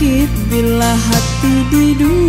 sakit bila hati diduga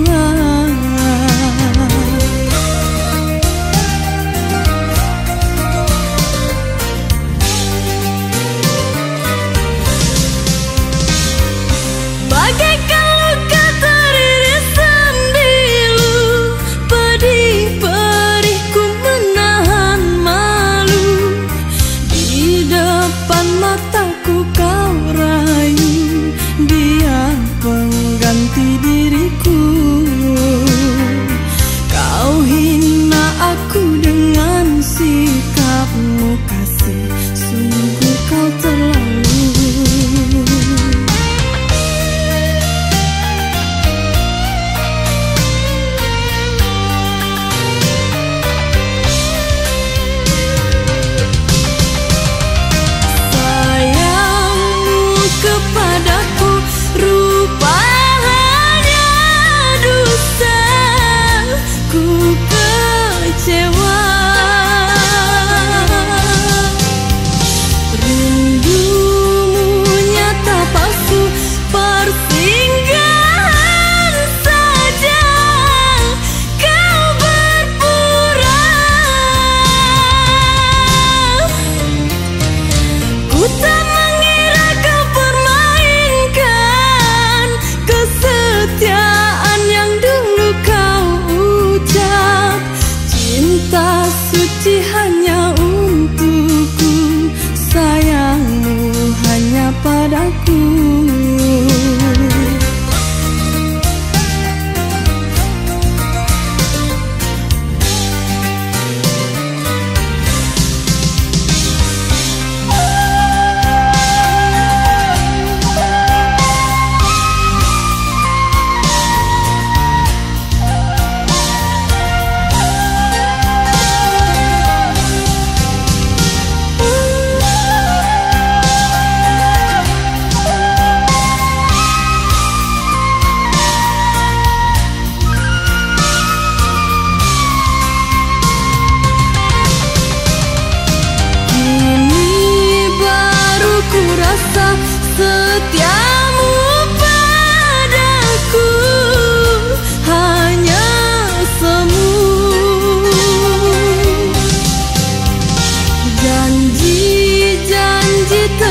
Ooh.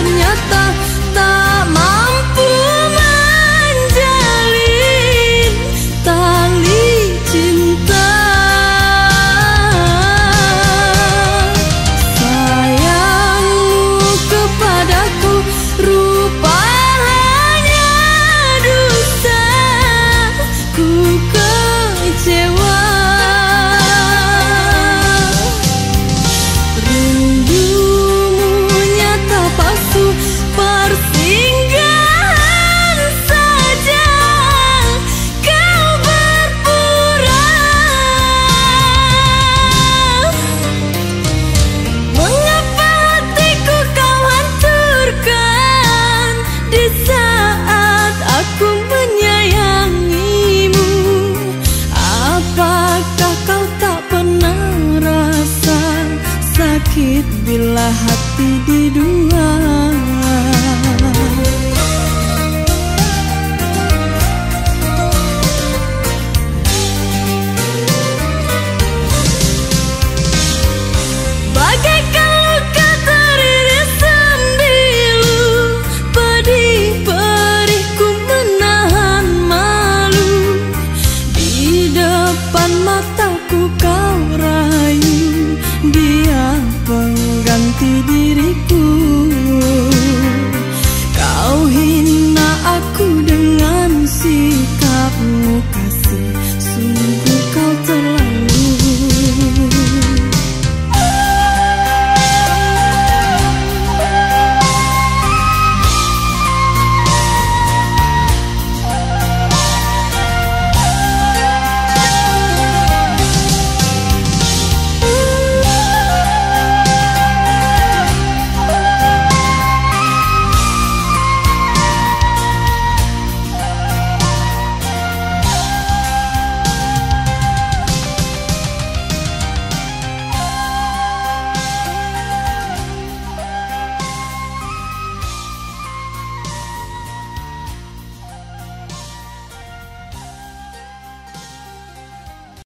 ternyata tak mau hati di dua diriku